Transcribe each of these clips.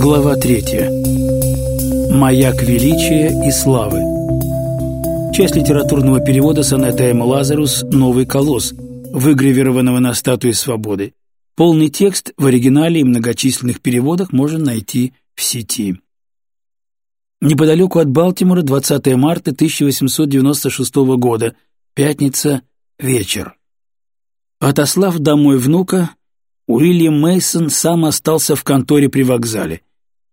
Глава третья. Маяк величия и славы. Часть литературного перевода сонета М. Лазарус «Новый колосс», выгравированного на статуе свободы. Полный текст в оригинале и многочисленных переводах можно найти в сети. Неподалеку от Балтимора, 20 марта 1896 года, пятница, вечер. Отослав домой внука, Уильям Мейсон сам остался в конторе при вокзале.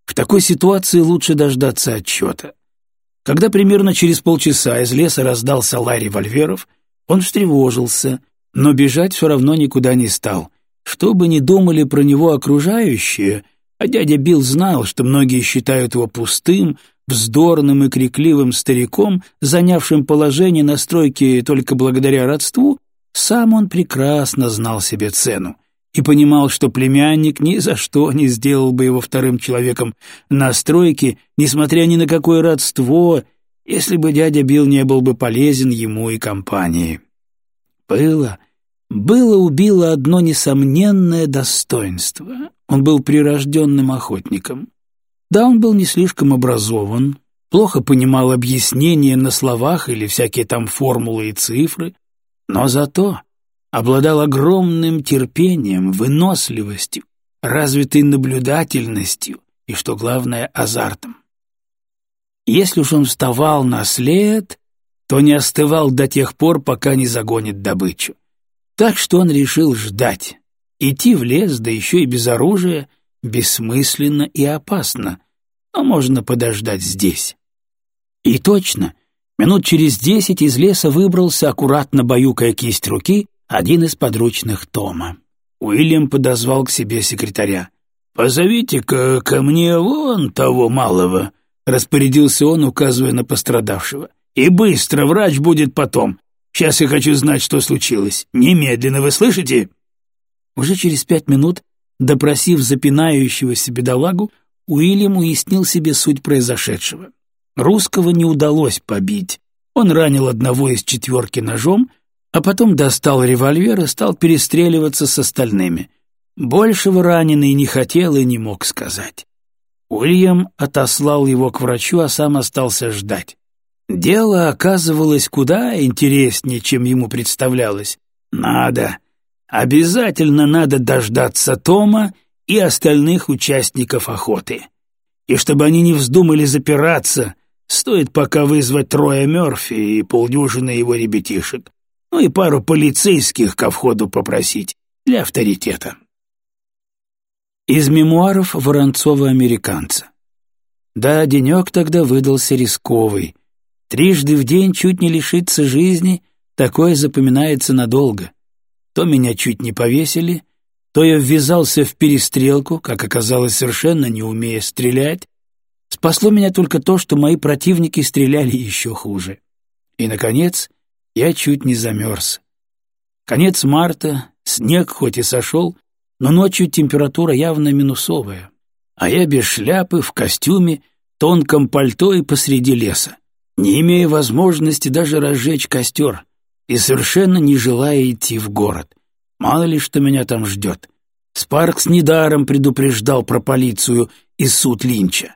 В такой ситуации лучше дождаться отчета. Когда примерно через полчаса из леса раздался лай револьверов, он встревожился, но бежать все равно никуда не стал. Что бы ни думали про него окружающие, а дядя Билл знал, что многие считают его пустым, вздорным и крикливым стариком, занявшим положение на стройке только благодаря родству, сам он прекрасно знал себе цену и понимал, что племянник ни за что не сделал бы его вторым человеком на стройке, несмотря ни на какое родство, если бы дядя Билл не был бы полезен ему и компании. Было, было у Билла одно несомненное достоинство. Он был прирожденным охотником. Да, он был не слишком образован, плохо понимал объяснения на словах или всякие там формулы и цифры, но зато обладал огромным терпением, выносливостью, развитой наблюдательностью и, что главное, азартом. Если уж он вставал на след, то не остывал до тех пор, пока не загонит добычу. Так что он решил ждать. Идти в лес, да еще и без оружия, бессмысленно и опасно, но можно подождать здесь. И точно, минут через десять из леса выбрался, аккуратно баюкая кисть руки, один из подручных Тома. Уильям подозвал к себе секретаря. «Позовите-ка ко мне вон того малого», — распорядился он, указывая на пострадавшего. «И быстро, врач будет потом. Сейчас я хочу знать, что случилось. Немедленно, вы слышите?» Уже через пять минут, допросив запинающегося бедолагу, Уильям уяснил себе суть произошедшего. Русского не удалось побить. Он ранил одного из четверки ножом, а потом достал револьвер и стал перестреливаться с остальными. Большего раненый не хотел и не мог сказать. Уильям отослал его к врачу, а сам остался ждать. Дело оказывалось куда интереснее, чем ему представлялось. Надо, обязательно надо дождаться Тома и остальных участников охоты. И чтобы они не вздумали запираться, стоит пока вызвать Троя Мёрфи и полдюжины его ребятишек ну и пару полицейских ко входу попросить для авторитета. Из мемуаров Воронцова-американца. Да, денек тогда выдался рисковый. Трижды в день чуть не лишиться жизни, такое запоминается надолго. То меня чуть не повесили, то я ввязался в перестрелку, как оказалось, совершенно не умея стрелять. Спасло меня только то, что мои противники стреляли еще хуже. И, наконец, я чуть не замерз. Конец марта, снег хоть и сошел, но ночью температура явно минусовая, а я без шляпы, в костюме, тонком пальто и посреди леса, не имея возможности даже разжечь костер и совершенно не желая идти в город. Мало ли, что меня там ждет. Спаркс недаром предупреждал про полицию и суд Линча.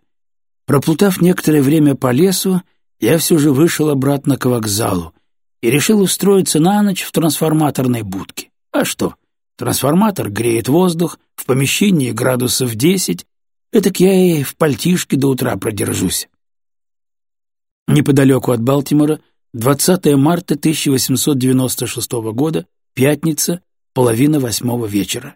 Проплутав некоторое время по лесу, я все же вышел обратно к вокзалу, и решил устроиться на ночь в трансформаторной будке. А что? Трансформатор греет воздух, в помещении градусов десять, этак я и в пальтишке до утра продержусь. Неподалеку от Балтимора, 20 марта 1896 года, пятница, половина восьмого вечера.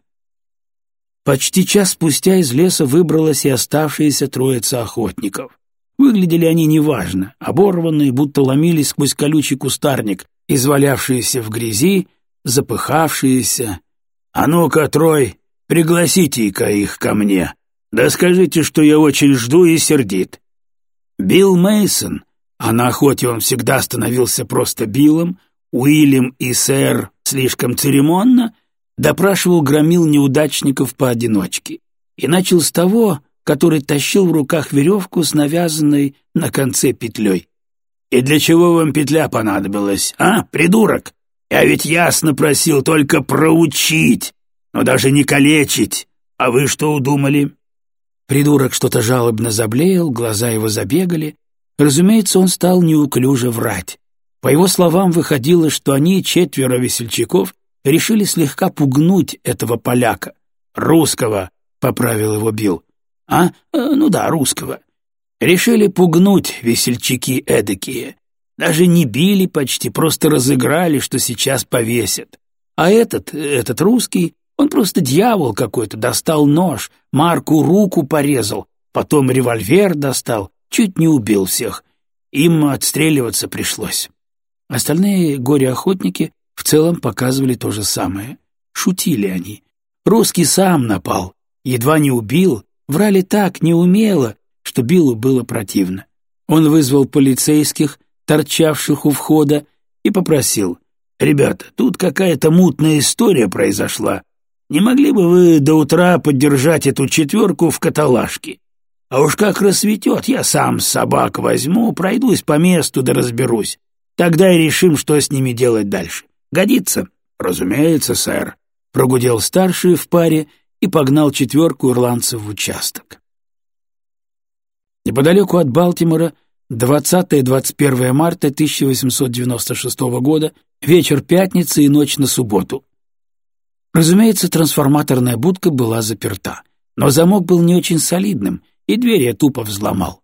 Почти час спустя из леса выбралась и оставшаяся троица охотников. Выглядели они неважно, оборванные, будто ломились сквозь колючий кустарник, извалявшиеся в грязи, запыхавшиеся. «А ну-ка, Трой, пригласите-ка их ко мне. Да скажите, что я очень жду и сердит». Билл Мейсон, а на охоте он всегда становился просто Биллом, Уильям и сэр слишком церемонно, допрашивал громил неудачников поодиночке. И начал с того, который тащил в руках веревку с навязанной на конце петлей. «И для чего вам петля понадобилась, а, придурок? Я ведь ясно просил только проучить, но даже не калечить. А вы что удумали?» Придурок что-то жалобно заблеял, глаза его забегали. Разумеется, он стал неуклюже врать. По его словам, выходило, что они, четверо весельчаков, решили слегка пугнуть этого поляка. «Русского», — поправил его Билл. «А? Э, ну да, русского. Решили пугнуть весельчаки эдакие. Даже не били почти, просто разыграли, что сейчас повесят. А этот, этот русский, он просто дьявол какой-то, достал нож, Марку руку порезал, потом револьвер достал, чуть не убил всех. Им отстреливаться пришлось. Остальные горе-охотники в целом показывали то же самое. Шутили они. Русский сам напал, едва не убил, врали так неумело, что Биллу было противно. Он вызвал полицейских, торчавших у входа, и попросил, «Ребята, тут какая-то мутная история произошла. Не могли бы вы до утра поддержать эту четверку в каталажке? А уж как рассветет, я сам собак возьму, пройдусь по месту да разберусь. Тогда и решим, что с ними делать дальше. Годится?» «Разумеется, сэр», — прогудел старший в паре и погнал четверку ирландцев в участок. Неподалеку от Балтимора 20-21 марта 1896 года, вечер пятницы и ночь на субботу. Разумеется, трансформаторная будка была заперта, но замок был не очень солидным, и дверь я тупо взломал.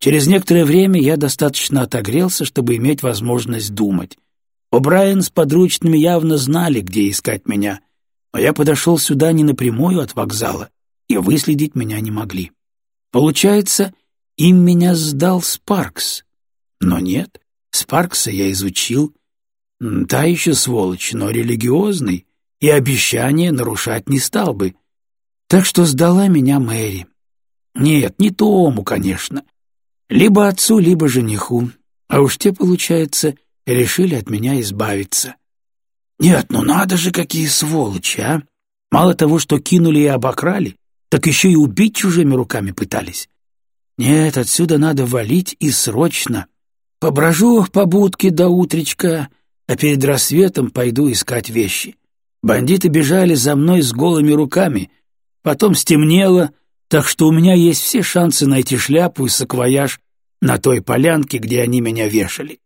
Через некоторое время я достаточно отогрелся, чтобы иметь возможность думать. О'Брайен с подручными явно знали, где искать меня, но я подошел сюда не напрямую от вокзала, и выследить меня не могли. Получается, им меня сдал Спаркс. Но нет, Спаркса я изучил. Та еще сволочь, но религиозный, и обещание нарушать не стал бы. Так что сдала меня Мэри. Нет, не Тому, конечно. Либо отцу, либо жениху. А уж те, получается, решили от меня избавиться. Нет, ну надо же, какие сволочи, а! Мало того, что кинули и обокрали, так еще и убить чужими руками пытались. Нет, отсюда надо валить и срочно. Поброжу по будке до утречка, а перед рассветом пойду искать вещи. Бандиты бежали за мной с голыми руками. Потом стемнело, так что у меня есть все шансы найти шляпу и саквояж на той полянке, где они меня вешали.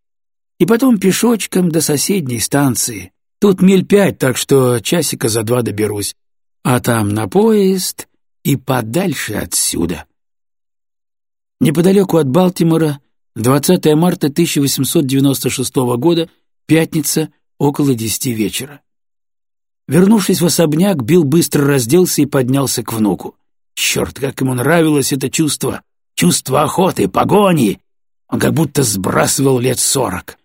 И потом пешочком до соседней станции. Тут миль пять, так что часика за два доберусь. А там на поезд и подальше отсюда. Неподалеку от Балтимора, 20 марта 1896 года, пятница, около десяти вечера. Вернувшись в особняк, Билл быстро разделся и поднялся к внуку. Черт, как ему нравилось это чувство! Чувство охоты, погони! Он как будто сбрасывал лет сорок.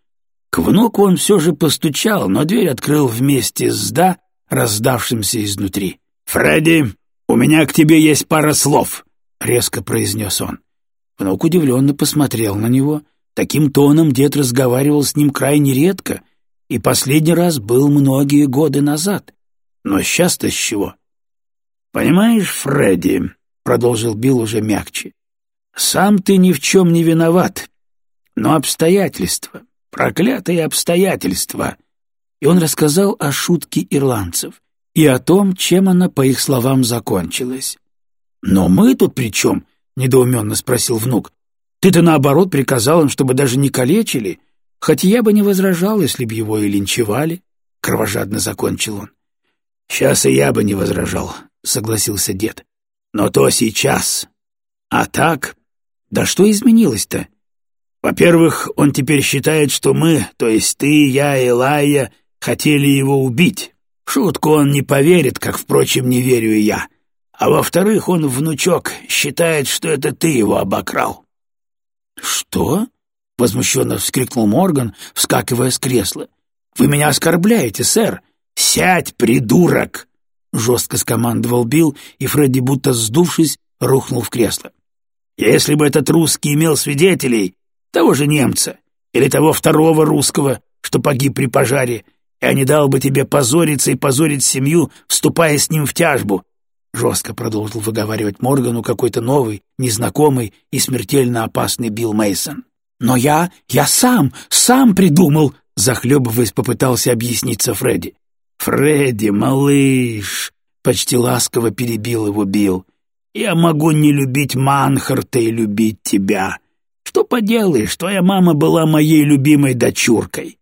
К внуку он все же постучал, но дверь открыл вместе с «да», раздавшимся изнутри. «Фредди, у меня к тебе есть пара слов», — резко произнес он. Внук удивленно посмотрел на него. Таким тоном дед разговаривал с ним крайне редко, и последний раз был многие годы назад. Но сейчас-то с чего? «Понимаешь, Фредди», — продолжил Билл уже мягче, — «сам ты ни в чем не виноват, но обстоятельства, проклятые обстоятельства». И он рассказал о шутке ирландцев и о том, чем она, по их словам, закончилась. «Но мы тут при чем?» — недоуменно спросил внук. «Ты-то, наоборот, приказал им, чтобы даже не калечили, хоть я бы не возражал, если б его и линчевали», — кровожадно закончил он. «Сейчас и я бы не возражал», — согласился дед. «Но то сейчас. А так? Да что изменилось-то? Во-первых, он теперь считает, что мы, то есть ты, я и Лая, хотели его убить. В шутку он не поверит, как, впрочем, не верю и я. А во-вторых, он, внучок, считает, что это ты его обокрал». «Что?» — возмущенно вскрикнул Морган, вскакивая с кресла. «Вы меня оскорбляете, сэр!» «Сядь, придурок!» — жестко скомандовал Билл, и Фредди, будто сдувшись, рухнул в кресло. «Если бы этот русский имел свидетелей, того же немца или того второго русского, что погиб при пожаре, я не дал бы тебе позориться и позорить семью, вступая с ним в тяжбу, Жестко продолжил выговаривать Моргану какой-то новый, незнакомый и смертельно опасный Билл Мейсон. «Но я... я сам... сам придумал!» Захлебываясь, попытался объясниться Фредди. «Фредди, малыш!» — почти ласково перебил его Билл. Я могу не любить Манхарта и любить тебя. Что поделаешь, твоя мама была моей любимой дочуркой.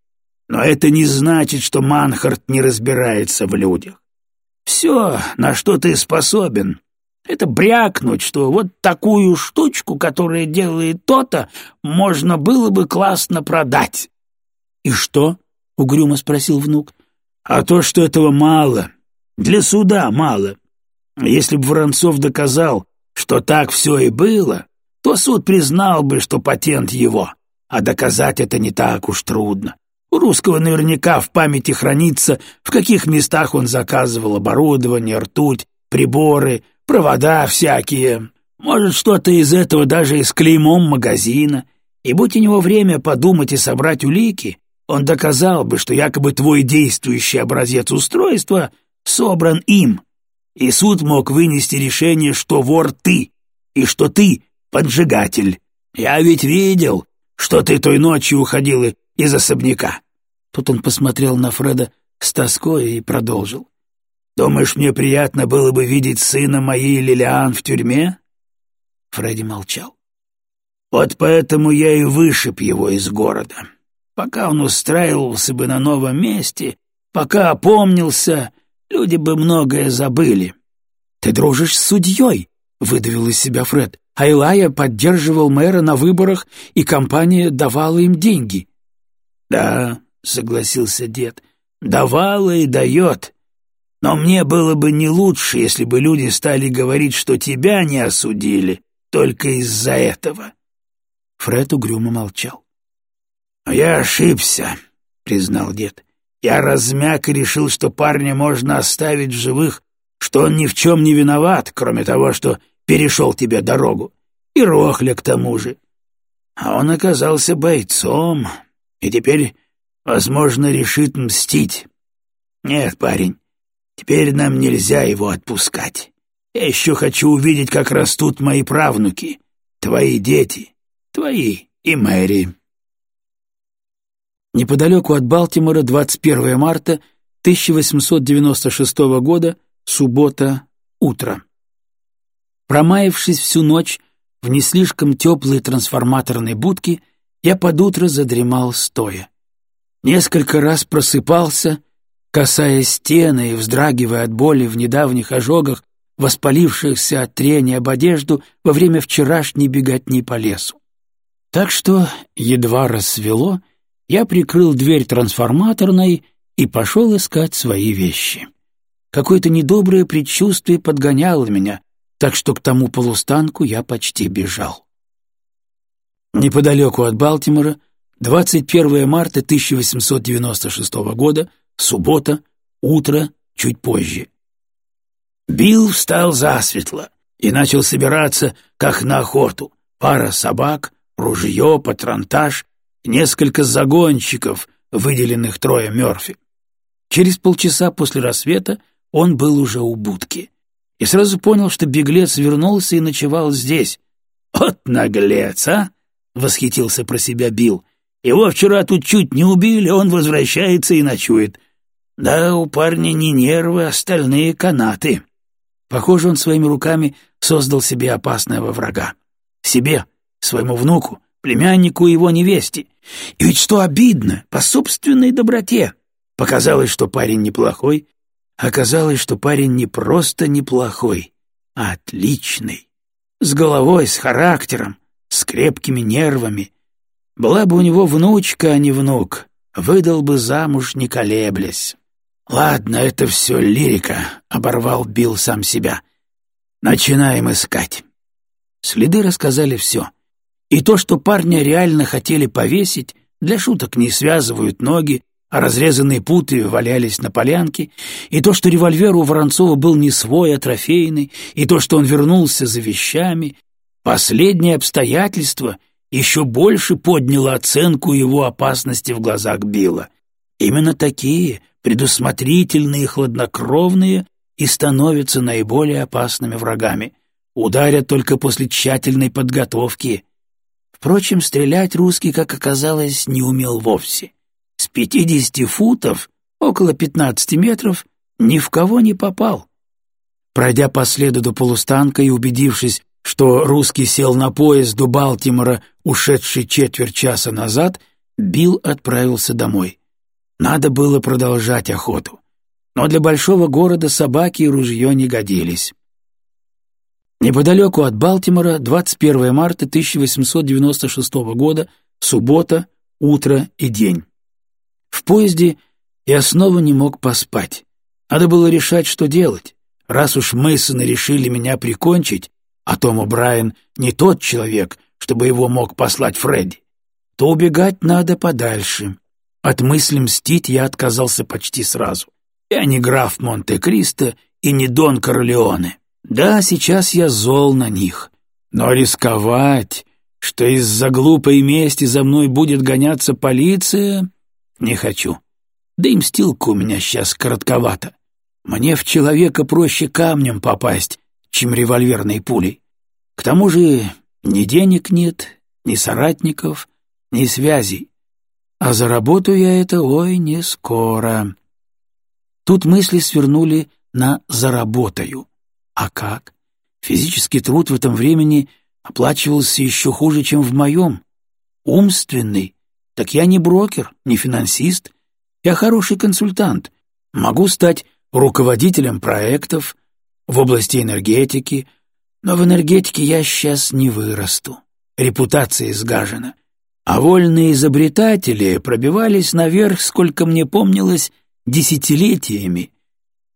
Но это не значит, что Манхарт не разбирается в людях. Все, на что ты способен, это брякнуть, что вот такую штучку, которая делает то-то, можно было бы классно продать. — И что? — угрюмо спросил внук. — А то, что этого мало. Для суда мало. Если бы Воронцов доказал, что так все и было, то суд признал бы, что патент его, а доказать это не так уж трудно. У русского наверняка в памяти хранится, в каких местах он заказывал оборудование, ртуть, приборы, провода всякие. Может, что-то из этого даже и с клеймом магазина. И будь у него время подумать и собрать улики, он доказал бы, что якобы твой действующий образец устройства собран им. И суд мог вынести решение, что вор ты, и что ты поджигатель. Я ведь видел, что ты той ночью уходил из особняка». Тут он посмотрел на Фреда с тоской и продолжил. «Думаешь, мне приятно было бы видеть сына моей Лилиан в тюрьме?» Фредди молчал. «Вот поэтому я и вышиб его из города. Пока он устраивался бы на новом месте, пока опомнился, люди бы многое забыли». «Ты дружишь с судьей?» — выдавил из себя Фред. Айлая поддерживал мэра на выборах, и компания давала им деньги. «Да», — согласился дед, — «давала и дает. Но мне было бы не лучше, если бы люди стали говорить, что тебя не осудили только из-за этого». Фред угрюмо молчал. «Я ошибся», — признал дед. «Я размяк и решил, что парня можно оставить в живых, что он ни в чем не виноват, кроме того, что перешел тебе дорогу. И Рохля к тому же. А он оказался бойцом, и теперь, возможно, решит мстить. Нет, парень, теперь нам нельзя его отпускать. Я еще хочу увидеть, как растут мои правнуки, твои дети, твои и Мэри. Неподалеку от Балтимора, 21 марта 1896 года, суббота, утро. Промаявшись всю ночь в не слишком теплой трансформаторной будке, я под утро задремал стоя. Несколько раз просыпался, касаясь стены и вздрагивая от боли в недавних ожогах, воспалившихся от трения об одежду во время вчерашней беготни по лесу. Так что, едва рассвело, я прикрыл дверь трансформаторной и пошел искать свои вещи. Какое-то недоброе предчувствие подгоняло меня, так что к тому полустанку я почти бежал. Неподалеку от Балтимора, 21 марта 1896 года, суббота, утро, чуть позже. Билл встал засветло и начал собираться, как на охоту. Пара собак, ружье, патронтаж, несколько загонщиков, выделенных трое Мёрфи. Через полчаса после рассвета он был уже у будки и сразу понял, что беглец вернулся и ночевал здесь. «Вот наглец, а!» — восхитился про себя Билл. «Его вчера тут чуть не убили, он возвращается и ночует. Да, у парня не нервы, остальные канаты». Похоже, он своими руками создал себе опасного врага. Себе, своему внуку, племяннику и его невесте. И ведь что обидно, по собственной доброте. Показалось, что парень неплохой, Оказалось, что парень не просто неплохой, а отличный. С головой, с характером, с крепкими нервами. Была бы у него внучка, а не внук, выдал бы замуж, не колеблясь. «Ладно, это все лирика», — оборвал Билл сам себя. «Начинаем искать». Следы рассказали все. И то, что парня реально хотели повесить, для шуток не связывают ноги, а разрезанные путы валялись на полянке, и то, что револьвер у Воронцова был не свой, а трофейный, и то, что он вернулся за вещами, последнее обстоятельство еще больше подняло оценку его опасности в глазах Билла. Именно такие, предусмотрительные и хладнокровные, и становятся наиболее опасными врагами. Ударят только после тщательной подготовки. Впрочем, стрелять русский, как оказалось, не умел вовсе. С пятидесяти футов, около пятнадцати метров, ни в кого не попал. Пройдя по следу до полустанка и убедившись, что русский сел на поезд до Балтимора, ушедший четверть часа назад, Билл отправился домой. Надо было продолжать охоту. Но для большого города собаки и ружье не годились. Неподалеку от Балтимора, 21 марта 1896 года, суббота, утро и день. В поезде я снова не мог поспать. Надо было решать, что делать. Раз уж Мейсоны решили меня прикончить, а Том Брайан не тот человек, чтобы его мог послать Фредди, то убегать надо подальше. От мысли мстить я отказался почти сразу. Я не граф Монте-Кристо и не Дон Корлеоне. Да, сейчас я зол на них, но рисковать, что из-за глупой мести за мной будет гоняться полиция, не хочу. Да и мстилка у меня сейчас коротковата. Мне в человека проще камнем попасть, чем револьверной пулей. К тому же ни денег нет, ни соратников, ни связей. А заработаю я это, ой, не скоро. Тут мысли свернули на «заработаю». А как? Физический труд в этом времени оплачивался еще хуже, чем в моем. Умственный. Так я не брокер, не финансист. Я хороший консультант. Могу стать руководителем проектов в области энергетики, но в энергетике я сейчас не вырасту. Репутация изгажена. А вольные изобретатели пробивались наверх, сколько мне помнилось, десятилетиями.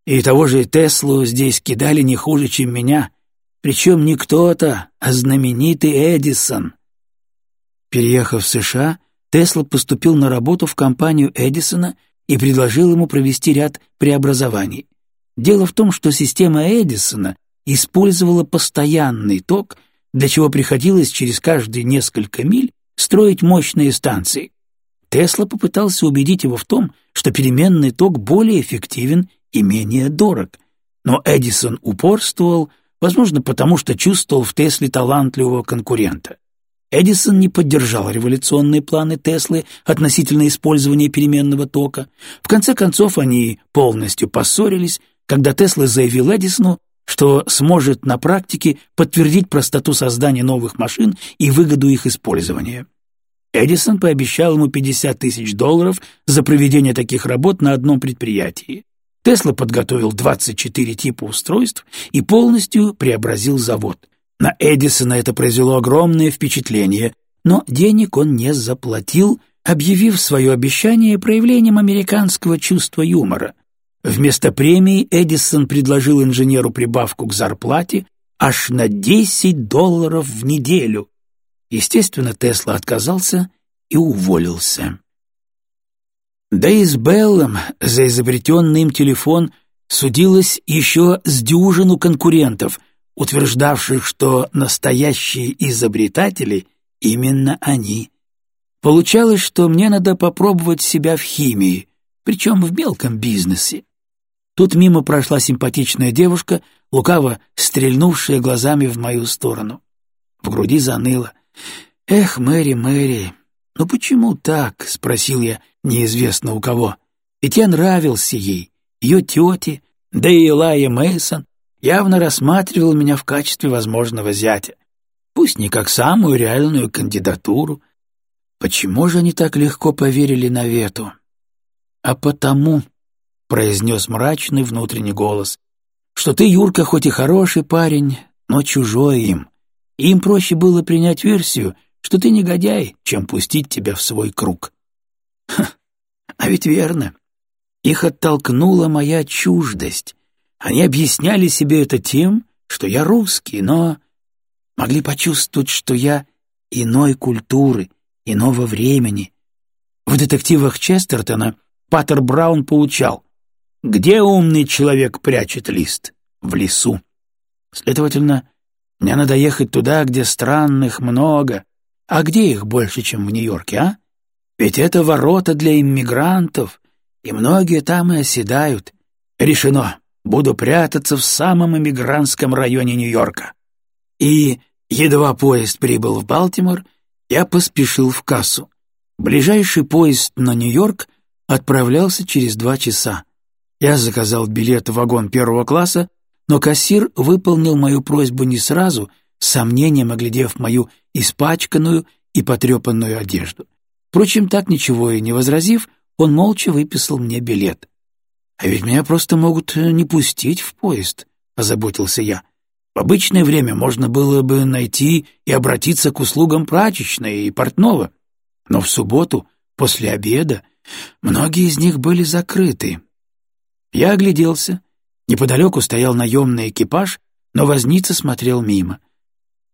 И того же Теслу здесь кидали не хуже, чем меня. Причем не кто-то, а знаменитый Эдисон. Переехав в США, Тесла поступил на работу в компанию Эдисона и предложил ему провести ряд преобразований. Дело в том, что система Эдисона использовала постоянный ток, для чего приходилось через каждые несколько миль строить мощные станции. Тесла попытался убедить его в том, что переменный ток более эффективен и менее дорог. Но Эдисон упорствовал, возможно, потому что чувствовал в Тесле талантливого конкурента. Эдисон не поддержал революционные планы Теслы относительно использования переменного тока. В конце концов, они полностью поссорились, когда Тесла заявил Эдисону, что сможет на практике подтвердить простоту создания новых машин и выгоду их использования. Эдисон пообещал ему 50 тысяч долларов за проведение таких работ на одном предприятии. Тесла подготовил 24 типа устройств и полностью преобразил завод. На Эдисона это произвело огромное впечатление, но денег он не заплатил, объявив свое обещание проявлением американского чувства юмора. Вместо премии Эдисон предложил инженеру прибавку к зарплате аж на 10 долларов в неделю. Естественно, Тесла отказался и уволился. Да и с Беллом за изобретенный им телефон судилось еще с дюжину конкурентов, утверждавших, что настоящие изобретатели — именно они. Получалось, что мне надо попробовать себя в химии, причем в мелком бизнесе. Тут мимо прошла симпатичная девушка, лукаво стрельнувшая глазами в мою сторону. В груди заныло. «Эх, Мэри, Мэри, ну почему так?» — спросил я неизвестно у кого. Ведь я нравился ей, ее тете, да и Элайя Мейсон явно рассматривал меня в качестве возможного зятя. Пусть не как самую реальную кандидатуру. Почему же они так легко поверили на вету? А потому, — произнес мрачный внутренний голос, — что ты, Юрка, хоть и хороший парень, но чужой им. Им проще было принять версию, что ты негодяй, чем пустить тебя в свой круг. Ха, а ведь верно. Их оттолкнула моя чуждость. Они объясняли себе это тем, что я русский, но могли почувствовать, что я иной культуры, иного времени. В детективах Честертона Паттер Браун получал «Где умный человек прячет лист? В лесу». Следовательно, мне надо ехать туда, где странных много. А где их больше, чем в Нью-Йорке, а? Ведь это ворота для иммигрантов, и многие там и оседают. Решено, буду прятаться в самом иммигрантском районе Нью-Йорка. И, едва поезд прибыл в Балтимор, я поспешил в кассу. Ближайший поезд на Нью-Йорк отправлялся через два часа. Я заказал билет в вагон первого класса, но кассир выполнил мою просьбу не сразу, с сомнением оглядев мою испачканную и потрепанную одежду. Впрочем, так ничего и не возразив, он молча выписал мне билет. «А ведь меня просто могут не пустить в поезд», — озаботился я. «В обычное время можно было бы найти и обратиться к услугам прачечной и портного, но в субботу, после обеда, многие из них были закрыты». Я огляделся. Неподалеку стоял наемный экипаж, но возница смотрел мимо.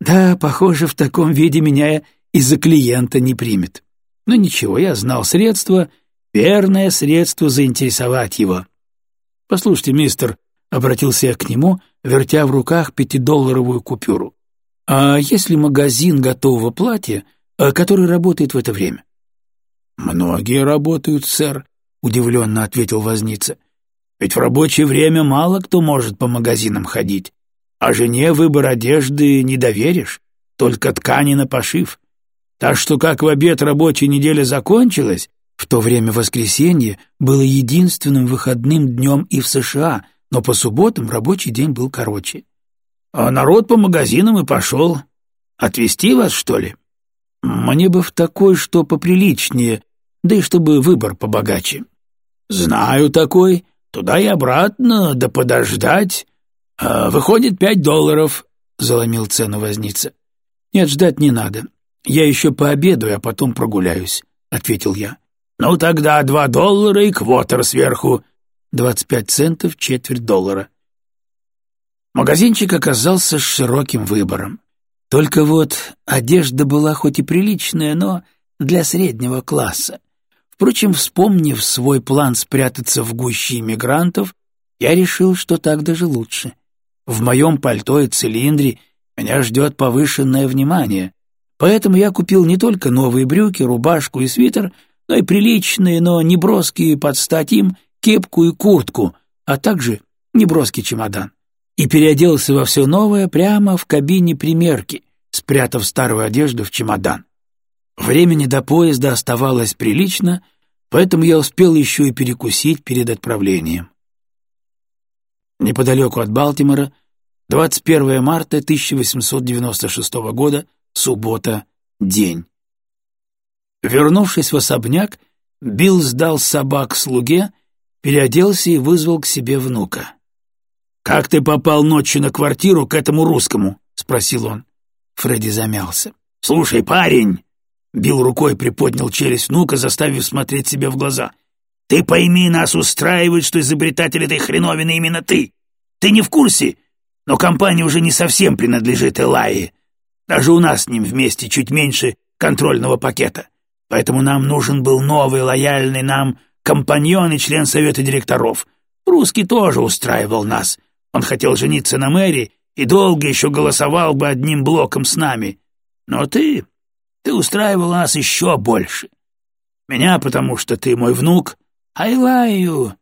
Да, похоже, в таком виде меня из-за клиента не примет. Но ничего, я знал средство, верное средство заинтересовать его. «Послушайте, мистер», — обратился я к нему, вертя в руках пятидолларовую купюру, «а есть ли магазин готового платья, э, который работает в это время?» «Многие работают, сэр», — удивленно ответил возница. «Ведь в рабочее время мало кто может по магазинам ходить. А жене выбор одежды не доверишь, только ткани на пошив. Так что как в обед рабочая неделя закончилась, в то время воскресенье было единственным выходным днем и в США, но по субботам рабочий день был короче. А народ по магазинам и пошел. Отвезти вас, что ли? Мне бы в такой, что поприличнее, да и чтобы выбор побогаче. Знаю такой, туда и обратно, да подождать. А, «Выходит, пять долларов», — заломил цену возница. «Нет, ждать не надо. Я еще пообедаю, а потом прогуляюсь», — ответил я. «Ну тогда два доллара и квотер сверху». «Двадцать пять центов, четверть доллара». Магазинчик оказался с широким выбором. Только вот одежда была хоть и приличная, но для среднего класса. Впрочем, вспомнив свой план спрятаться в гуще иммигрантов, я решил, что так даже лучше. В моем пальто и цилиндре меня ждет повышенное внимание, поэтому я купил не только новые брюки, рубашку и свитер, но и приличные, но неброские под стать им кепку и куртку, а также неброский чемодан. И переоделся во все новое прямо в кабине примерки, спрятав старую одежду в чемодан. Времени до поезда оставалось прилично, поэтому я успел еще и перекусить перед отправлением неподалеку от Балтимора, 21 марта 1896 года, суббота, день. Вернувшись в особняк, Билл сдал собак слуге, переоделся и вызвал к себе внука. «Как ты попал ночью на квартиру к этому русскому?» — спросил он. Фредди замялся. «Слушай, парень!» Билл рукой приподнял челюсть внука, заставив смотреть себе в глаза. Ты пойми, нас устраивает, что изобретатель этой хреновины именно ты. Ты не в курсе, но компания уже не совсем принадлежит Элайи. Даже у нас с ним вместе чуть меньше контрольного пакета. Поэтому нам нужен был новый лояльный нам компаньон и член совета директоров. Русский тоже устраивал нас. Он хотел жениться на Мэри и долго еще голосовал бы одним блоком с нами. Но ты... ты устраивал нас еще больше. Меня, потому что ты мой внук, Айлаю,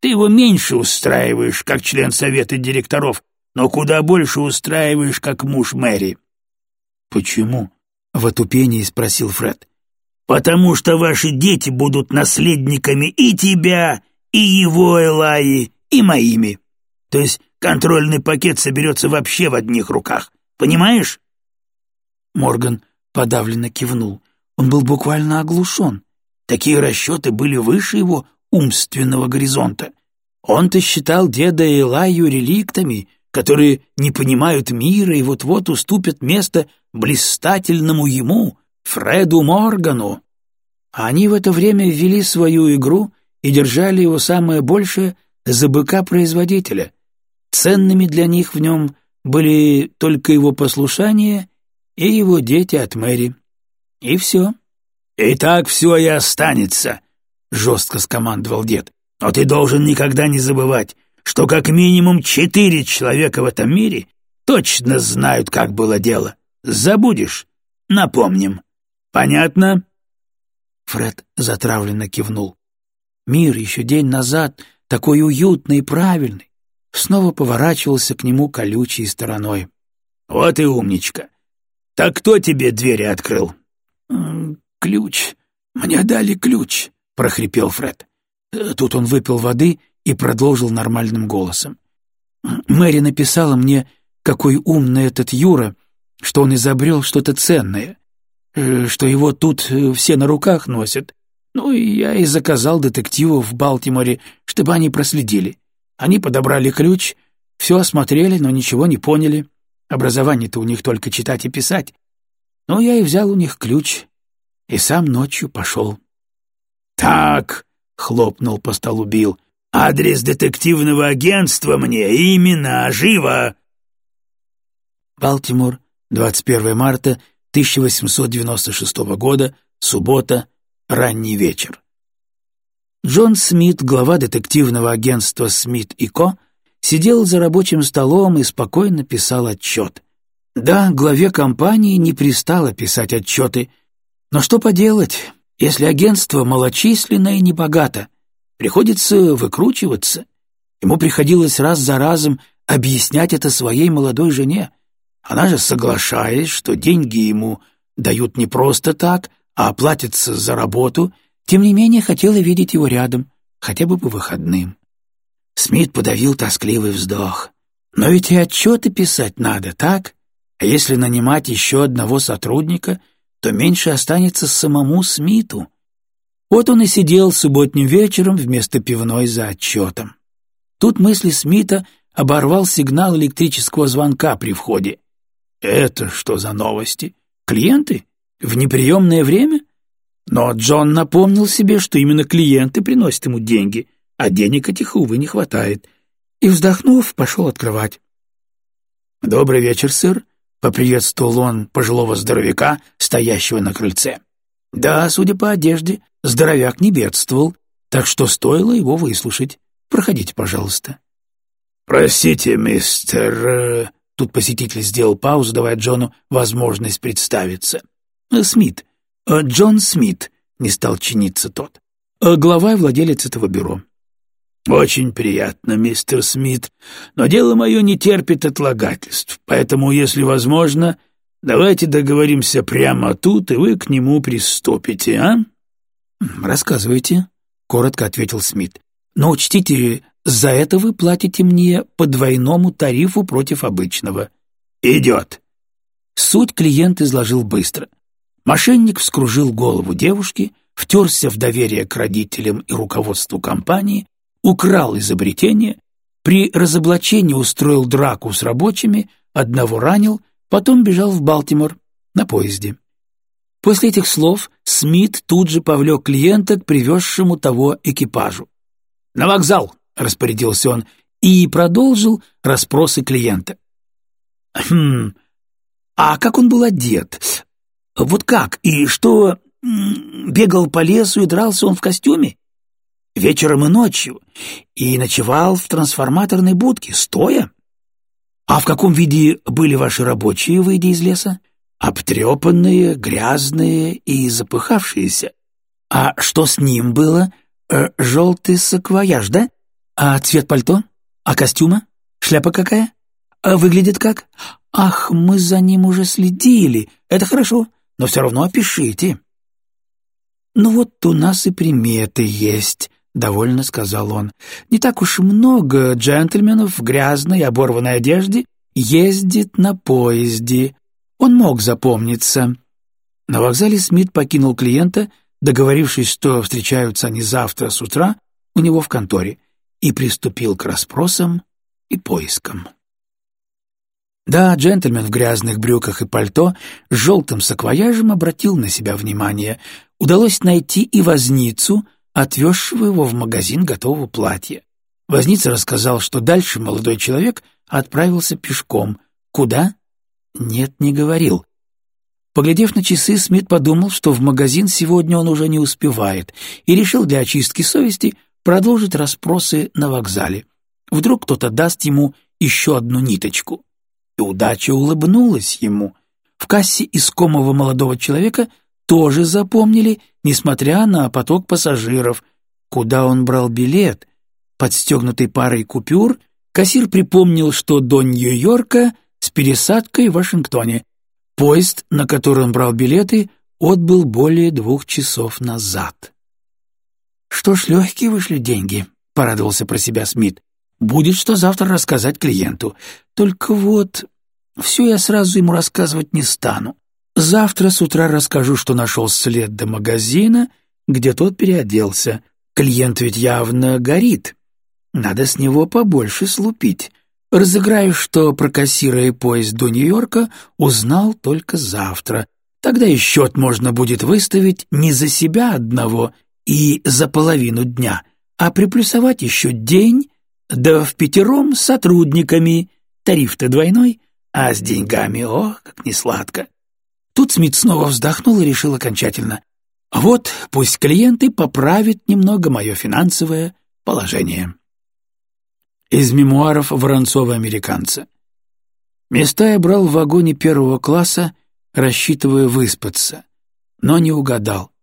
ты его меньше устраиваешь, как член совета директоров, но куда больше устраиваешь, как муж Мэри». «Почему?» — в отупении спросил Фред. «Потому что ваши дети будут наследниками и тебя, и его Элаи, и моими. То есть контрольный пакет соберется вообще в одних руках. Понимаешь?» Морган подавленно кивнул. Он был буквально оглушен. Такие расчеты были выше его умственного горизонта. Он-то считал деда Элаю реликтами, которые не понимают мира и вот-вот уступят место блистательному ему, Фреду Моргану. Они в это время ввели свою игру и держали его самое большее за быка-производителя. Ценными для них в нем были только его послушание и его дети от Мэри. И все. «И так все и останется», жестко скомандовал дед. «Но ты должен никогда не забывать, что как минимум четыре человека в этом мире точно знают, как было дело. Забудешь — напомним. Понятно?» Фред затравленно кивнул. Мир еще день назад, такой уютный и правильный, снова поворачивался к нему колючей стороной. «Вот и умничка. Так кто тебе двери открыл?» «Ключ. Мне дали ключ», — прохрипел Фред. Тут он выпил воды и продолжил нормальным голосом. Мэри написала мне, какой умный этот Юра, что он изобрел что-то ценное, э, что его тут э, все на руках носят. Ну, и я и заказал детективов в Балтиморе, чтобы они проследили. Они подобрали ключ, все осмотрели, но ничего не поняли. Образование-то у них только читать и писать. Но я и взял у них ключ, и сам ночью пошел. «Так», — хлопнул по столу Билл, — «адрес детективного агентства мне, имена, живо!» Балтимор, 21 марта 1896 года, суббота, ранний вечер. Джон Смит, глава детективного агентства «Смит и Ко», сидел за рабочим столом и спокойно писал отчет. Да, главе компании не пристало писать отчеты, но что поделать, если агентство малочисленное и небогато, приходится выкручиваться. Ему приходилось раз за разом объяснять это своей молодой жене. Она же, соглашаясь, что деньги ему дают не просто так, а оплатятся за работу, тем не менее хотела видеть его рядом, хотя бы по выходным. Смит подавил тоскливый вздох. «Но ведь и отчеты писать надо, так? А если нанимать еще одного сотрудника, то меньше останется самому Смиту». Вот он и сидел субботним вечером вместо пивной за отчетом. Тут мысли Смита оборвал сигнал электрического звонка при входе. «Это что за новости? Клиенты? В неприемное время?» Но Джон напомнил себе, что именно клиенты приносят ему деньги, а денег этих, увы, не хватает, и, вздохнув, пошел открывать. «Добрый вечер, сэр», — поприветствовал он пожилого здоровяка, стоящего на крыльце. Да, судя по одежде, здоровяк не бедствовал, так что стоило его выслушать. Проходите, пожалуйста. «Простите, мистер...» э, Тут посетитель сделал паузу, давая Джону возможность представиться. «Смит. Э, Джон Смит», — не стал чиниться тот. Э, глава и владелец этого бюро. «Очень приятно, мистер Смит, но дело мое не терпит отлагательств, поэтому, если возможно, давайте договоримся прямо тут, и вы к нему приступите, а?» «Рассказывайте», — коротко ответил Смит. «Но учтите, за это вы платите мне по двойному тарифу против обычного». «Идет». Суть клиент изложил быстро. Мошенник вскружил голову девушки, втерся в доверие к родителям и руководству компании, украл изобретение, при разоблачении устроил драку с рабочими, одного ранил, потом бежал в Балтимор на поезде. После этих слов Смит тут же повлек клиента к привезшему того экипажу. «На вокзал!» — распорядился он и продолжил расспросы клиента. «Хм, а как он был одет? Вот как? И что, бегал по лесу и дрался он в костюме? вечером и ночью, и ночевал в трансформаторной будке, стоя. А в каком виде были ваши рабочие, выйдя из леса? Обтрепанные, грязные и запыхавшиеся. А что с ним было? Э, желтый саквояж, да? А цвет пальто? А костюма? Шляпа какая? А выглядит как? Ах, мы за ним уже следили. Это хорошо, но все равно опишите. Ну вот у нас и приметы есть, — довольно сказал он. «Не так уж много джентльменов в грязной оборванной одежде ездит на поезде. Он мог запомниться». На вокзале Смит покинул клиента, договорившись, что встречаются они завтра с утра у него в конторе, и приступил к расспросам и поискам. Да, джентльмен в грязных брюках и пальто с желтым саквояжем обратил на себя внимание. Удалось найти и возницу, отвезшего его в магазин готового платья. Возница рассказал, что дальше молодой человек отправился пешком. Куда? Нет, не говорил. Поглядев на часы, Смит подумал, что в магазин сегодня он уже не успевает, и решил для очистки совести продолжить расспросы на вокзале. Вдруг кто-то даст ему еще одну ниточку. И удача улыбнулась ему. В кассе искомого молодого человека тоже запомнили, несмотря на поток пассажиров. Куда он брал билет? Подстегнутый парой купюр, кассир припомнил, что до Нью-Йорка с пересадкой в Вашингтоне. Поезд, на который он брал билеты, отбыл более двух часов назад. «Что ж, легкие вышли деньги», — порадовался про себя Смит. Будет что завтра рассказать клиенту. Только вот все я сразу ему рассказывать не стану. Завтра с утра расскажу, что нашел след до магазина, где тот переоделся. Клиент ведь явно горит. Надо с него побольше слупить. Разыграю, что про кассира и поезд до Нью-Йорка узнал только завтра. Тогда и счет можно будет выставить не за себя одного и за половину дня, а приплюсовать еще день, да в пятером с сотрудниками. Тариф-то двойной, а с деньгами, о, как несладко. Тут Смит снова вздохнул и решил окончательно. Вот пусть клиенты поправят немного мое финансовое положение. Из мемуаров Воронцова-американца. Места я брал в вагоне первого класса, рассчитывая выспаться, но не угадал.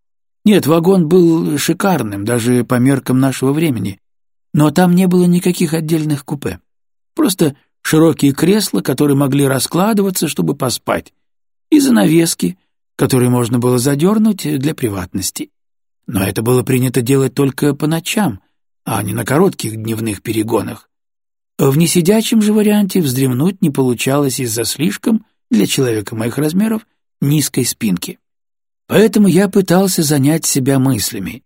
Нет, вагон был шикарным, даже по меркам нашего времени, но там не было никаких отдельных купе. Просто широкие кресла, которые могли раскладываться, чтобы поспать, и занавески, которые можно было задернуть для приватности. Но это было принято делать только по ночам, а не на коротких дневных перегонах. В несидячем же варианте вздремнуть не получалось из-за слишком, для человека моих размеров, низкой спинки. Поэтому я пытался занять себя мыслями.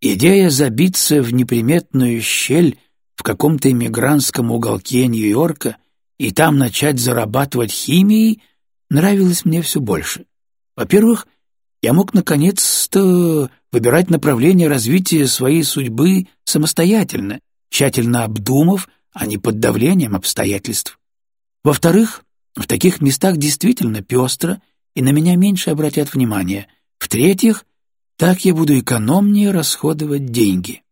Идея забиться в неприметную щель в каком-то иммигрантском уголке Нью-Йорка и там начать зарабатывать химией нравилась мне все больше. Во-первых, я мог наконец-то выбирать направление развития своей судьбы самостоятельно, тщательно обдумав а не под давлением обстоятельств. Во-вторых, в таких местах действительно пестро, и на меня меньше обратят внимание. В-третьих, так я буду экономнее расходовать деньги.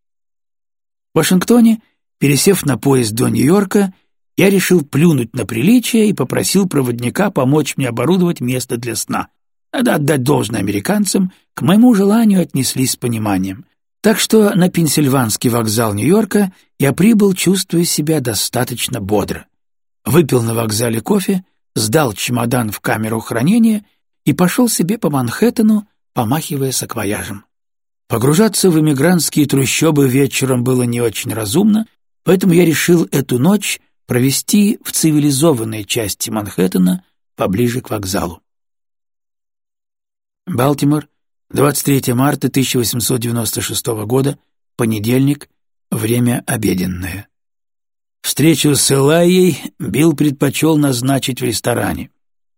В Вашингтоне, пересев на поезд до Нью-Йорка, я решил плюнуть на приличие и попросил проводника помочь мне оборудовать место для сна. Надо отдать должное американцам, к моему желанию отнеслись с пониманием. Так что на Пенсильванский вокзал Нью-Йорка я прибыл, чувствуя себя достаточно бодро. Выпил на вокзале кофе, сдал чемодан в камеру хранения и пошел себе по Манхэттену, помахивая саквояжем. Погружаться в эмигрантские трущобы вечером было не очень разумно, поэтому я решил эту ночь провести в цивилизованной части Манхэттена поближе к вокзалу. Балтимор, 23 марта 1896 года, понедельник, время обеденное. Встречу с Элайей Билл предпочел назначить в ресторане.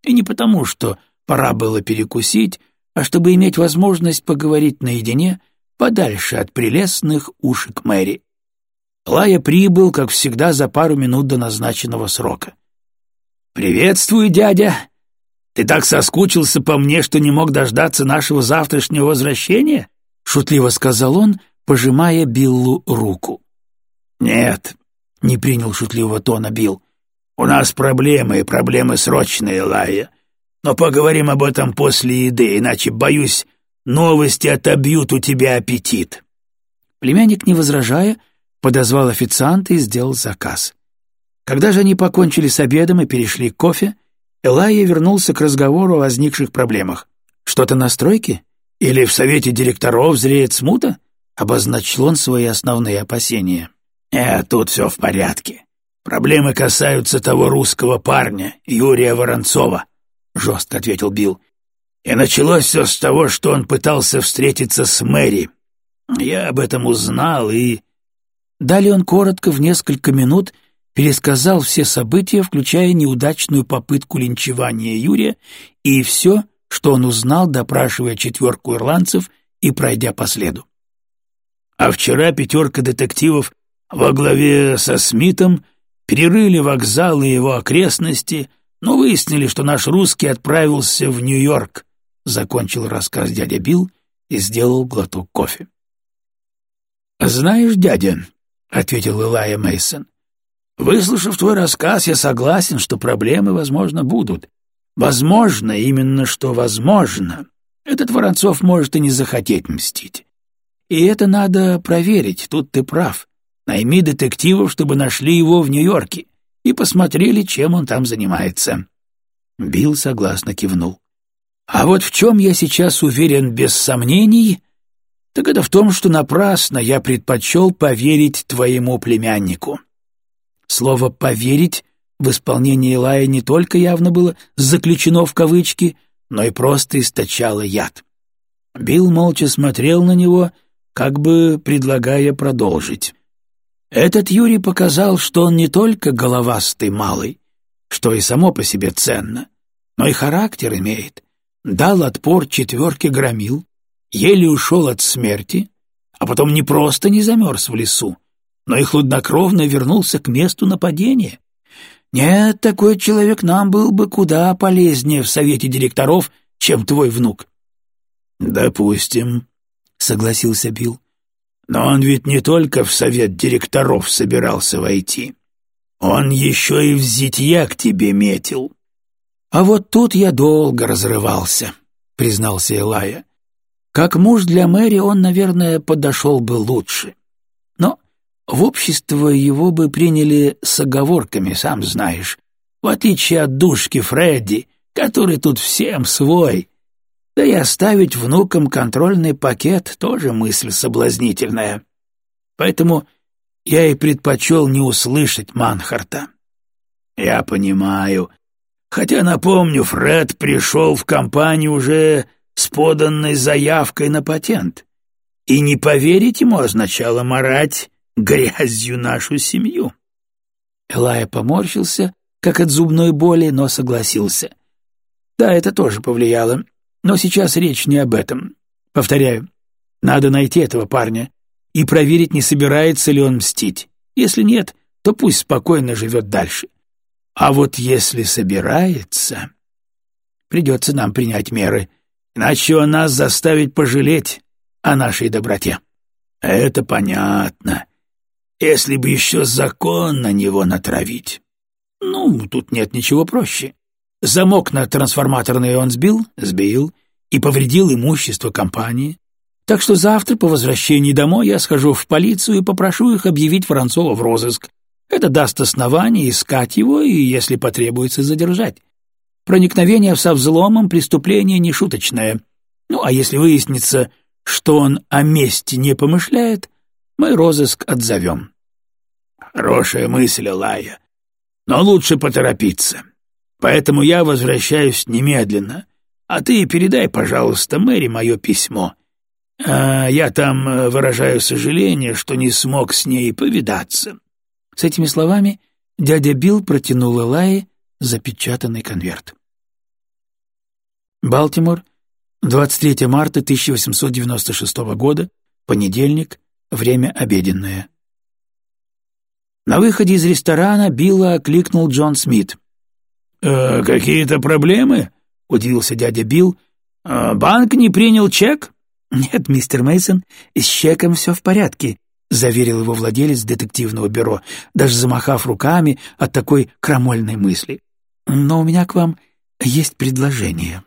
И не потому, что пора было перекусить, а чтобы иметь возможность поговорить наедине подальше от прелестных ушек Мэри. Лая прибыл, как всегда, за пару минут до назначенного срока. «Приветствую, дядя!» Ты так соскучился по мне, что не мог дождаться нашего завтрашнего возвращения?» — шутливо сказал он, пожимая Биллу руку. «Нет», — не принял шутливого тона Билл. «У нас проблемы, и проблемы срочные, Лая. Но поговорим об этом после еды, иначе, боюсь, новости отобьют у тебя аппетит». Племянник, не возражая, подозвал официанта и сделал заказ. Когда же они покончили с обедом и перешли к кофе, Элайя вернулся к разговору о возникших проблемах. «Что-то на стройке? Или в совете директоров зреет смута?» Обозначил он свои основные опасения. «Э, тут все в порядке. Проблемы касаются того русского парня, Юрия Воронцова», — жестко ответил Билл. «И началось все с того, что он пытался встретиться с Мэри. Я об этом узнал и...» Далее он коротко, в несколько минут, — пересказал все события, включая неудачную попытку линчевания Юрия и все, что он узнал, допрашивая четверку ирландцев и пройдя по следу. А вчера пятерка детективов во главе со Смитом перерыли вокзал и его окрестности, но выяснили, что наш русский отправился в Нью-Йорк, закончил рассказ дядя Билл и сделал глоток кофе. «Знаешь, дядя», — ответил Илая Мейсон, Выслушав твой рассказ, я согласен, что проблемы, возможно, будут. Возможно, именно что возможно. Этот Воронцов может и не захотеть мстить. И это надо проверить, тут ты прав. Найми детективов, чтобы нашли его в Нью-Йорке и посмотрели, чем он там занимается. Билл согласно кивнул. А вот в чем я сейчас уверен без сомнений, так это в том, что напрасно я предпочел поверить твоему племяннику. Слово «поверить» в исполнении Илая не только явно было заключено в кавычки, но и просто источало яд. Билл молча смотрел на него, как бы предлагая продолжить. Этот Юрий показал, что он не только головастый малый, что и само по себе ценно, но и характер имеет. Дал отпор четверке громил, еле ушел от смерти, а потом не просто не замерз в лесу, но и хладнокровно вернулся к месту нападения. Нет, такой человек нам был бы куда полезнее в совете директоров, чем твой внук. — Допустим, — согласился Билл. — Но он ведь не только в совет директоров собирался войти. Он еще и в зитья к тебе метил. — А вот тут я долго разрывался, — признался Элая. Как муж для Мэри он, наверное, подошел бы лучше. Но в общество его бы приняли с оговорками, сам знаешь, в отличие от душки Фредди, который тут всем свой. Да и оставить внукам контрольный пакет тоже мысль соблазнительная. Поэтому я и предпочел не услышать Манхарта. Я понимаю. Хотя, напомню, Фред пришел в компанию уже с поданной заявкой на патент. И не поверить ему означало морать грязью нашу семью. Элая поморщился, как от зубной боли, но согласился. Да, это тоже повлияло, но сейчас речь не об этом. Повторяю, надо найти этого парня и проверить, не собирается ли он мстить. Если нет, то пусть спокойно живет дальше. А вот если собирается, придется нам принять меры, иначе он нас заставит пожалеть о нашей доброте. Это понятно. Если бы еще закон на него натравить. Ну, тут нет ничего проще. Замок на трансформаторный он сбил, сбил и повредил имущество компании. Так что завтра по возвращении домой я схожу в полицию и попрошу их объявить Воронцова в розыск. Это даст основание искать его и, если потребуется, задержать. Проникновение со взломом — преступление нешуточное. Ну, а если выяснится, что он о мести не помышляет, мы розыск отзовем. Хорошая мысль, Лая. Но лучше поторопиться. Поэтому я возвращаюсь немедленно. А ты передай, пожалуйста, Мэри мое письмо — а я там э, выражаю сожаление, что не смог с ней повидаться». С этими словами дядя Билл протянул Элае запечатанный конверт. Балтимор, 23 марта 1896 года, понедельник, время обеденное. На выходе из ресторана Билла окликнул Джон Смит. «Э, «Какие-то проблемы?» — удивился дядя Билл. «Э, «Банк не принял чек?» «Нет, мистер Мейсон, с чеком все в порядке», — заверил его владелец детективного бюро, даже замахав руками от такой крамольной мысли. «Но у меня к вам есть предложение».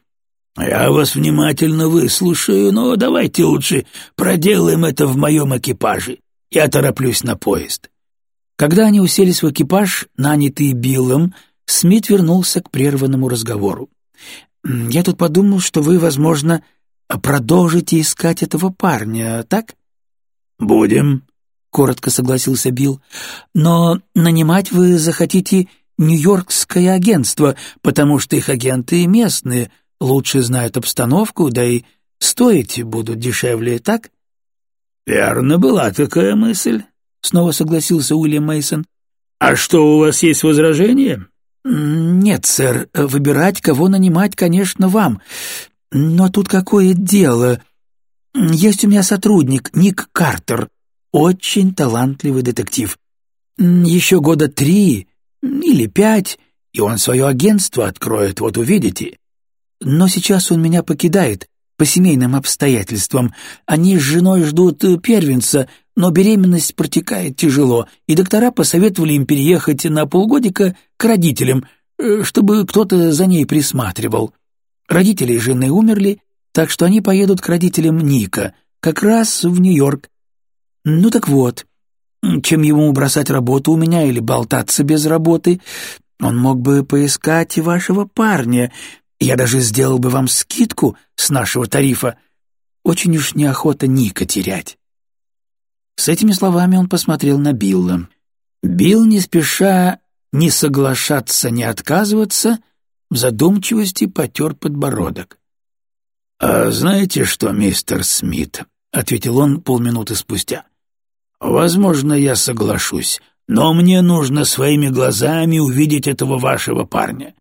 «Я вас внимательно выслушаю, но давайте лучше проделаем это в моем экипаже. Я тороплюсь на поезд». Когда они уселись в экипаж, нанятый Биллом, Смит вернулся к прерванному разговору. «Я тут подумал, что вы, возможно, продолжите искать этого парня, так? Будем, коротко согласился Билл. Но нанимать вы захотите Нью-Йоркское агентство, потому что их агенты местные, лучше знают обстановку, да и стоить будут дешевле, так? Верно была такая мысль, снова согласился Уильям Мейсон. А что у вас есть возражения? «Нет, сэр, выбирать, кого нанимать, конечно, вам. Но тут какое дело? Есть у меня сотрудник, Ник Картер, очень талантливый детектив. Еще года три или пять, и он свое агентство откроет, вот увидите. Но сейчас он меня покидает по семейным обстоятельствам. Они с женой ждут первенца, но беременность протекает тяжело, и доктора посоветовали им переехать на полгодика к родителям, э, чтобы кто-то за ней присматривал. Родители жены умерли, так что они поедут к родителям Ника, как раз в Нью-Йорк. Ну так вот, чем ему бросать работу у меня или болтаться без работы, он мог бы поискать вашего парня. Я даже сделал бы вам скидку с нашего тарифа. Очень уж неохота Ника терять». С этими словами он посмотрел на Билла. Билл не спеша ни соглашаться, ни отказываться, в задумчивости потер подбородок. «А знаете что, мистер Смит?» — ответил он полминуты спустя. «Возможно, я соглашусь, но мне нужно своими глазами увидеть этого вашего парня.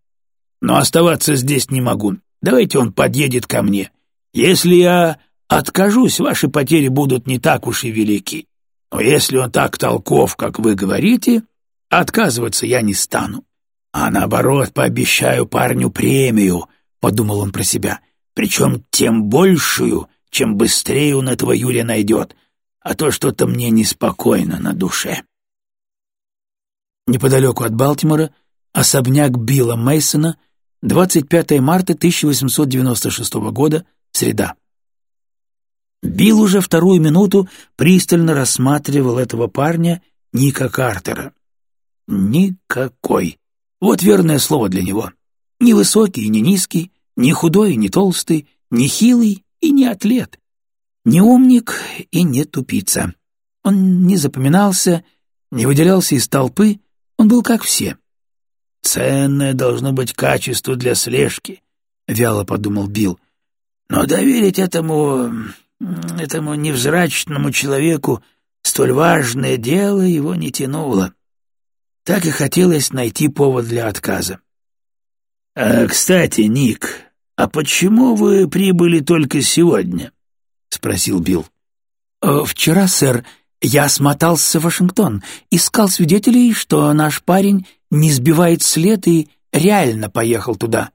Но оставаться здесь не могу. Давайте он подъедет ко мне. Если я откажусь, ваши потери будут не так уж и велики. Но если он так толков, как вы говорите, отказываться я не стану. А наоборот, пообещаю парню премию, — подумал он про себя, — причем тем большую, чем быстрее он этого Юрия найдет, а то что-то мне неспокойно на душе. Неподалеку от Балтимора особняк Билла Мейсона, 25 марта 1896 года, среда. Билл уже вторую минуту пристально рассматривал этого парня Ника Картера. Никакой. Вот верное слово для него. Ни высокий и не низкий, ни худой и не толстый, ни хилый и не атлет. Не умник и не тупица. Он не запоминался, не выделялся из толпы, он был как все. «Ценное должно быть качество для слежки», — вяло подумал Билл. «Но доверить этому... этому невзрачному человеку столь важное дело его не тянуло. Так и хотелось найти повод для отказа». «А, кстати, Ник, а почему вы прибыли только сегодня?» — спросил Билл. «Э, «Вчера, сэр, я смотался в Вашингтон, искал свидетелей, что наш парень не сбивает след и реально поехал туда.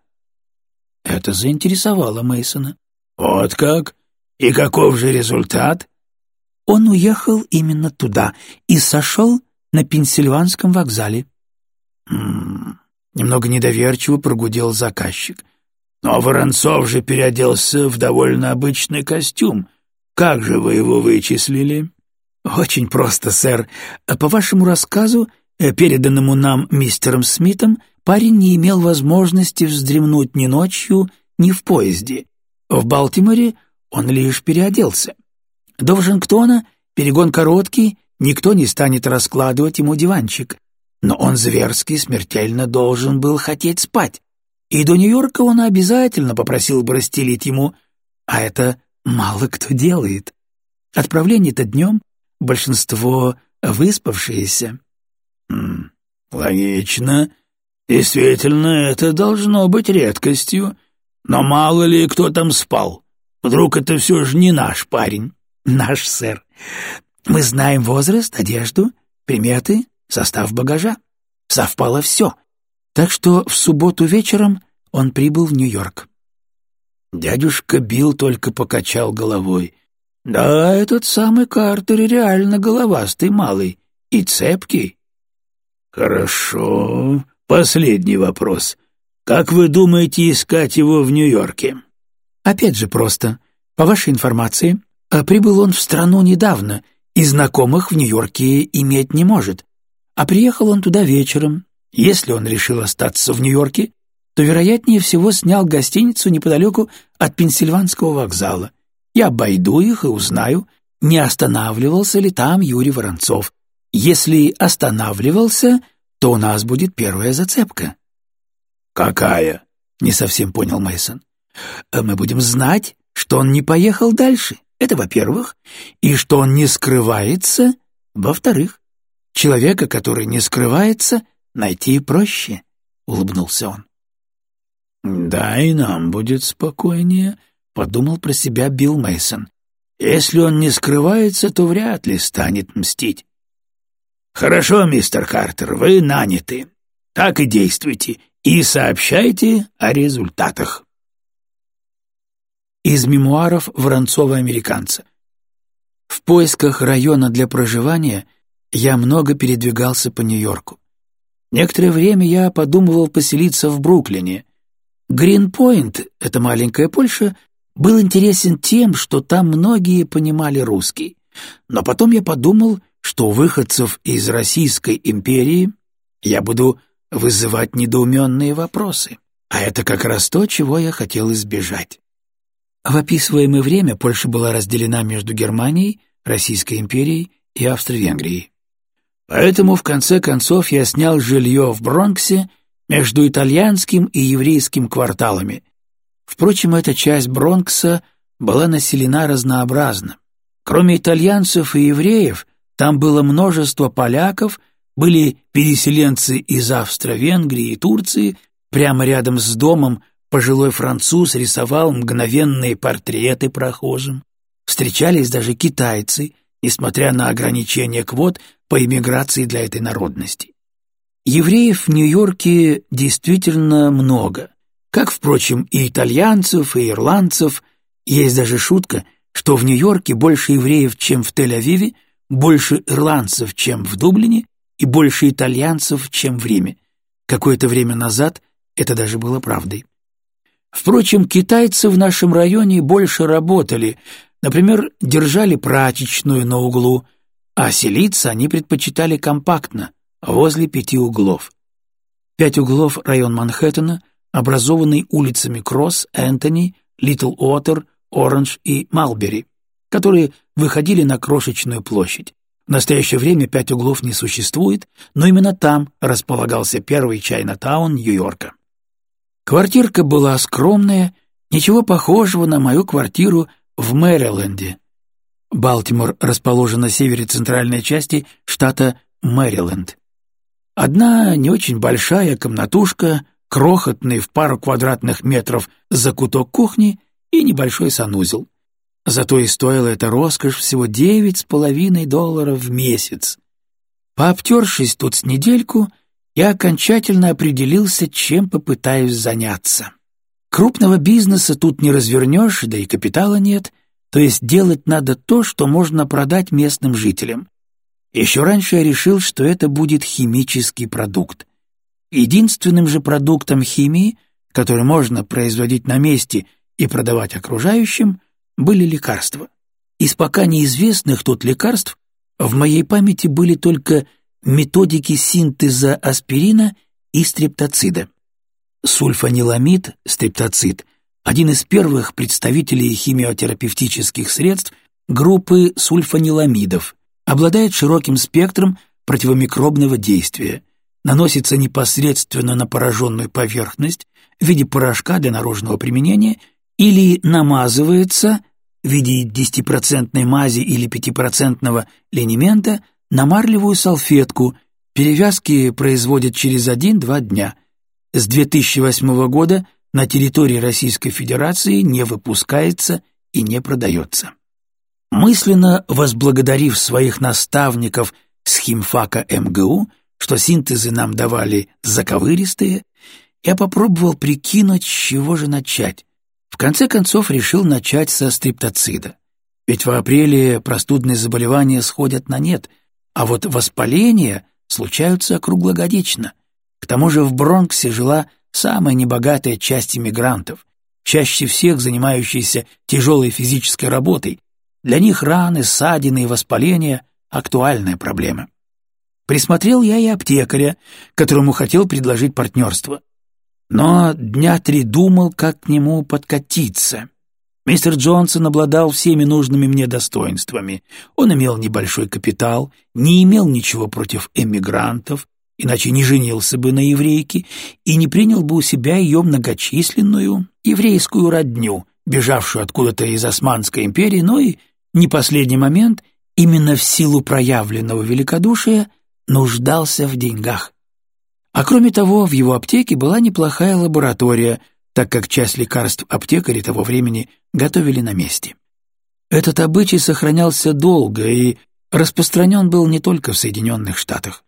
Это заинтересовало Мейсона. Вот как? И каков же результат? Он уехал именно туда и сошел на Пенсильванском вокзале. М -м, немного недоверчиво прогудел заказчик. Но Воронцов же переоделся в довольно обычный костюм. Как же вы его вычислили? «Очень просто, сэр. По вашему рассказу, переданному нам мистером Смитом, парень не имел возможности вздремнуть ни ночью, ни в поезде. В Балтиморе он лишь переоделся. До Вашингтона перегон короткий, никто не станет раскладывать ему диванчик. Но он зверски, смертельно должен был хотеть спать. И до Нью-Йорка он обязательно попросил бы расстелить ему, а это мало кто делает. Отправление-то днем, большинство выспавшиеся. Логично. Действительно, это должно быть редкостью. Но мало ли кто там спал. Вдруг это все же не наш парень. Наш, сэр. Мы знаем возраст, одежду, приметы, состав багажа. Совпало все. Так что в субботу вечером он прибыл в Нью-Йорк. Дядюшка Билл только покачал головой — да, этот самый Картер реально головастый малый и цепкий. Хорошо. Последний вопрос. Как вы думаете искать его в Нью-Йорке? Опять же просто. По вашей информации, а прибыл он в страну недавно и знакомых в Нью-Йорке иметь не может. А приехал он туда вечером. Если он решил остаться в Нью-Йорке, то, вероятнее всего, снял гостиницу неподалеку от Пенсильванского вокзала. Я обойду их и узнаю, не останавливался ли там Юрий Воронцов. Если останавливался, то у нас будет первая зацепка. Какая? Не совсем понял Мейсон. «Э, мы будем знать, что он не поехал дальше. Это во-первых, и что он не скрывается, во-вторых. Человека, который не скрывается, найти проще, улыбнулся он. Да, и нам будет спокойнее, — подумал про себя Билл Мейсон. «Если он не скрывается, то вряд ли станет мстить». «Хорошо, мистер Картер, вы наняты. Так и действуйте, и сообщайте о результатах». Из мемуаров Воронцова-американца. В поисках района для проживания я много передвигался по Нью-Йорку. Некоторое время я подумывал поселиться в Бруклине. Гринпойнт, это маленькая Польша, был интересен тем, что там многие понимали русский. Но потом я подумал, что выходцев из Российской империи я буду вызывать недоуменные вопросы. А это как раз то, чего я хотел избежать. В описываемое время Польша была разделена между Германией, Российской империей и Австро-Венгрией. Поэтому, в конце концов, я снял жилье в Бронксе между итальянским и еврейским кварталами. Впрочем, эта часть Бронкса была населена разнообразно. Кроме итальянцев и евреев, там было множество поляков, были переселенцы из Австро-Венгрии и Турции, прямо рядом с домом пожилой француз рисовал мгновенные портреты прохожим. Встречались даже китайцы, несмотря на ограничения квот по иммиграции для этой народности. Евреев в Нью-Йорке действительно много, как, впрочем, и итальянцев, и ирландцев. Есть даже шутка, что в Нью-Йорке больше евреев, чем в Тель-Авиве, больше ирландцев, чем в Дублине, и больше итальянцев, чем в Риме. Какое-то время назад это даже было правдой. Впрочем, китайцы в нашем районе больше работали, например, держали прачечную на углу, а селиться они предпочитали компактно, возле пяти углов. Пять углов — район Манхэттена, образованный улицами Кросс, Энтони, Литл Уотер, Оранж и Малбери, которые выходили на крошечную площадь. В настоящее время пять углов не существует, но именно там располагался первый Чайна-таун Нью-Йорка. Квартирка была скромная, ничего похожего на мою квартиру в Мэриленде. Балтимор расположен на севере центральной части штата Мэриленд. Одна не очень большая комнатушка, крохотный в пару квадратных метров закуток кухни и небольшой санузел. Зато и стоила эта роскошь всего девять с половиной долларов в месяц. Пообтершись тут с недельку, я окончательно определился, чем попытаюсь заняться. Крупного бизнеса тут не развернешь, да и капитала нет, то есть делать надо то, что можно продать местным жителям. Еще раньше я решил, что это будет химический продукт. Единственным же продуктом химии, который можно производить на месте и продавать окружающим, были лекарства. Из пока неизвестных тут лекарств в моей памяти были только методики синтеза аспирина и стрептоцида. Сульфаниламид, стрептоцид, один из первых представителей химиотерапевтических средств группы сульфаниламидов, обладает широким спектром противомикробного действия, наносится непосредственно на пораженную поверхность в виде порошка для наружного применения – или намазывается в виде 10% мази или 5% линемента на марлевую салфетку, перевязки производят через 1-2 дня. С 2008 года на территории Российской Федерации не выпускается и не продается. Мысленно возблагодарив своих наставников с химфака МГУ, что синтезы нам давали заковыристые, я попробовал прикинуть, с чего же начать. В конце концов решил начать со стриптоцида. Ведь в апреле простудные заболевания сходят на нет, а вот воспаления случаются круглогодично. К тому же в Бронксе жила самая небогатая часть иммигрантов, чаще всех занимающиеся тяжелой физической работой. Для них раны, ссадины и воспаления — актуальная проблема. Присмотрел я и аптекаря, которому хотел предложить партнерство но дня три думал, как к нему подкатиться. Мистер Джонсон обладал всеми нужными мне достоинствами. Он имел небольшой капитал, не имел ничего против эмигрантов, иначе не женился бы на еврейке и не принял бы у себя ее многочисленную еврейскую родню, бежавшую откуда-то из Османской империи, но и, не последний момент, именно в силу проявленного великодушия, нуждался в деньгах. А кроме того, в его аптеке была неплохая лаборатория, так как часть лекарств аптекари того времени готовили на месте. Этот обычай сохранялся долго и распространен был не только в Соединенных Штатах.